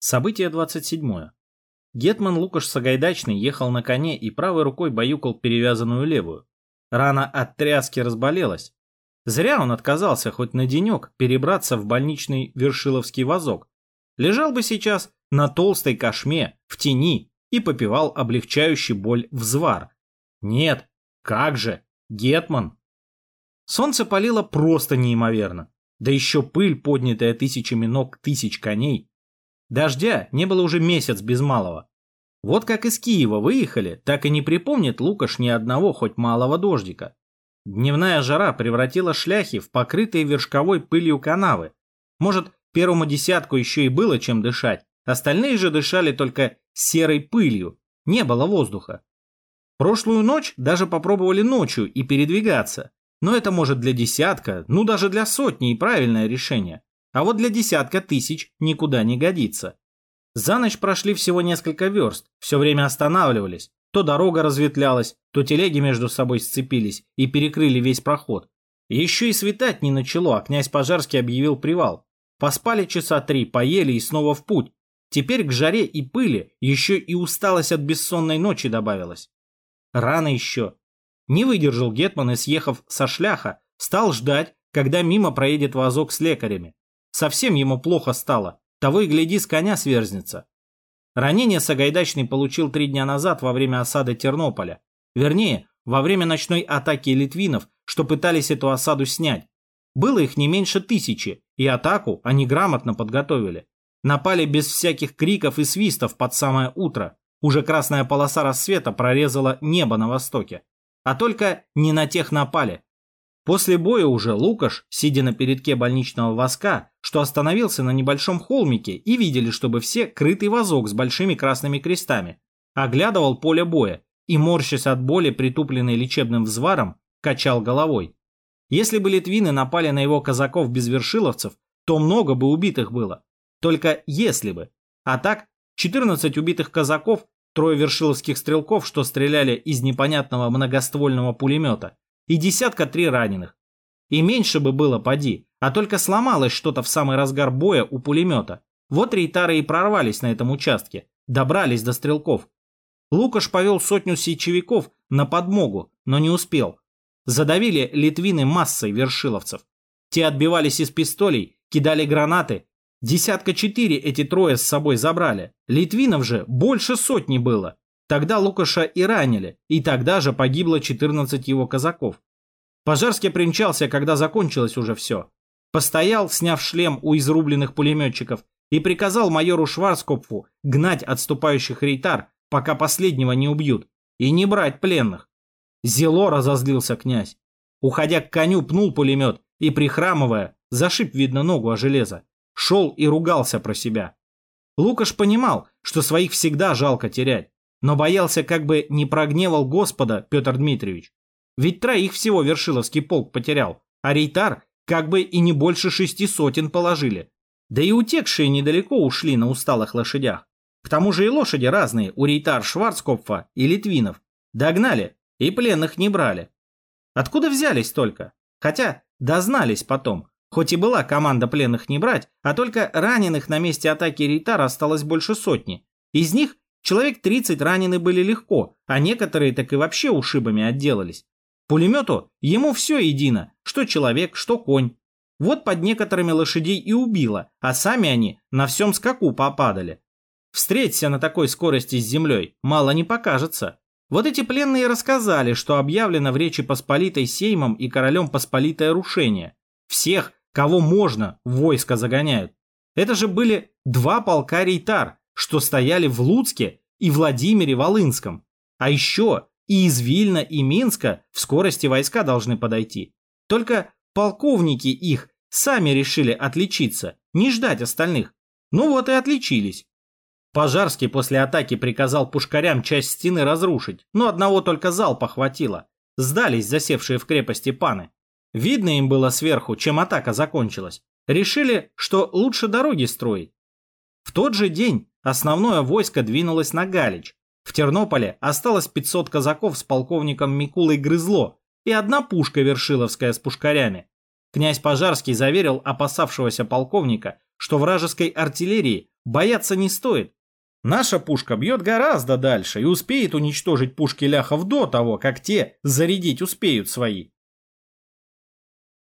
Событие 27. Гетман Лукаш Сагайдачный ехал на коне и правой рукой баюкал перевязанную левую. Рана от тряски разболелась. Зря он отказался хоть на денек перебраться в больничный Вершиловский вазок. Лежал бы сейчас на толстой кошме, в тени, и попивал облегчающий боль взвар. Нет, как же, Гетман. Солнце палило просто неимоверно. Да еще пыль, поднятая тысячами ног тысяч коней, Дождя не было уже месяц без малого. Вот как из Киева выехали, так и не припомнит Лукаш ни одного хоть малого дождика. Дневная жара превратила шляхи в покрытые вершковой пылью канавы. Может, первому десятку еще и было чем дышать, остальные же дышали только серой пылью, не было воздуха. Прошлую ночь даже попробовали ночью и передвигаться, но это может для десятка, ну даже для сотни и правильное решение а вот для десятка тысяч никуда не годится. За ночь прошли всего несколько верст, все время останавливались. То дорога разветвлялась, то телеги между собой сцепились и перекрыли весь проход. Еще и светать не начало, а князь Пожарский объявил привал. Поспали часа три, поели и снова в путь. Теперь к жаре и пыли еще и усталость от бессонной ночи добавилась. Рано еще. Не выдержал Гетман и, съехав со шляха, стал ждать, когда мимо проедет вазок с лекарями. Совсем ему плохо стало. Того и гляди, с коня сверзнется. Ранение Сагайдачный получил три дня назад во время осады Тернополя. Вернее, во время ночной атаки литвинов, что пытались эту осаду снять. Было их не меньше тысячи, и атаку они грамотно подготовили. Напали без всяких криков и свистов под самое утро. Уже красная полоса рассвета прорезала небо на востоке. А только не на тех напали. После боя уже Лукаш, сидя на передке больничного воска, что остановился на небольшом холмике и видели, чтобы все крытый вазок с большими красными крестами, оглядывал поле боя и, морщась от боли, притупленный лечебным взваром, качал головой. Если бы литвины напали на его казаков без вершиловцев, то много бы убитых было. Только если бы. А так, 14 убитых казаков, трое вершиловских стрелков, что стреляли из непонятного многоствольного пулемета, и десятка три раненых. И меньше бы было, поди, а только сломалось что-то в самый разгар боя у пулемета. Вот рейтары и прорвались на этом участке, добрались до стрелков. Лукаш повел сотню сечевиков на подмогу, но не успел. Задавили литвины массой вершиловцев. Те отбивались из пистолей, кидали гранаты. Десятка четыре эти трое с собой забрали. Литвинов же больше сотни было. Тогда Лукаша и ранили, и тогда же погибло 14 его казаков. Пожарский примчался, когда закончилось уже все. Постоял, сняв шлем у изрубленных пулеметчиков, и приказал майору Шварцкопфу гнать отступающих рейтар, пока последнего не убьют, и не брать пленных. Зело разозлился князь. Уходя к коню, пнул пулемет и, прихрамывая, зашиб, видно, ногу о железо, шел и ругался про себя. Лукаш понимал, что своих всегда жалко терять но боялся, как бы не прогневал Господа Петр Дмитриевич. Ведь троих всего Вершиловский полк потерял, а Рейтар как бы и не больше шести сотен положили. Да и утекшие недалеко ушли на усталых лошадях. К тому же и лошади разные у Рейтар Шварцкопфа и Литвинов. Догнали и пленных не брали. Откуда взялись только? Хотя дознались потом. Хоть и была команда пленных не брать, а только раненых на месте атаки Рейтара осталось больше сотни. Из них Человек 30 ранены были легко, а некоторые так и вообще ушибами отделались. Пулемету ему все едино, что человек, что конь. Вот под некоторыми лошадей и убило, а сами они на всем скаку попадали. Встреться на такой скорости с землей, мало не покажется. Вот эти пленные рассказали, что объявлено в Речи Посполитой Сеймом и Королем Посполитое рушение. Всех, кого можно, войско загоняют. Это же были два полка рейтар, что стояли в Луцке и Владимире Волынском. А еще и из Вильна и Минска в скорости войска должны подойти. Только полковники их сами решили отличиться, не ждать остальных. Ну вот и отличились. Пожарский после атаки приказал пушкарям часть стены разрушить, но одного только залпа хватило. Сдались засевшие в крепости паны. Видно им было сверху, чем атака закончилась. Решили, что лучше дороги строить. В тот же день Основное войско двинулось на Галич. В Тернополе осталось 500 казаков с полковником Микулой Грызло и одна пушка Вершиловская с пушкарями. Князь Пожарский заверил опасавшегося полковника, что вражеской артиллерии бояться не стоит. Наша пушка бьет гораздо дальше и успеет уничтожить пушки ляхов до того, как те зарядить успеют свои.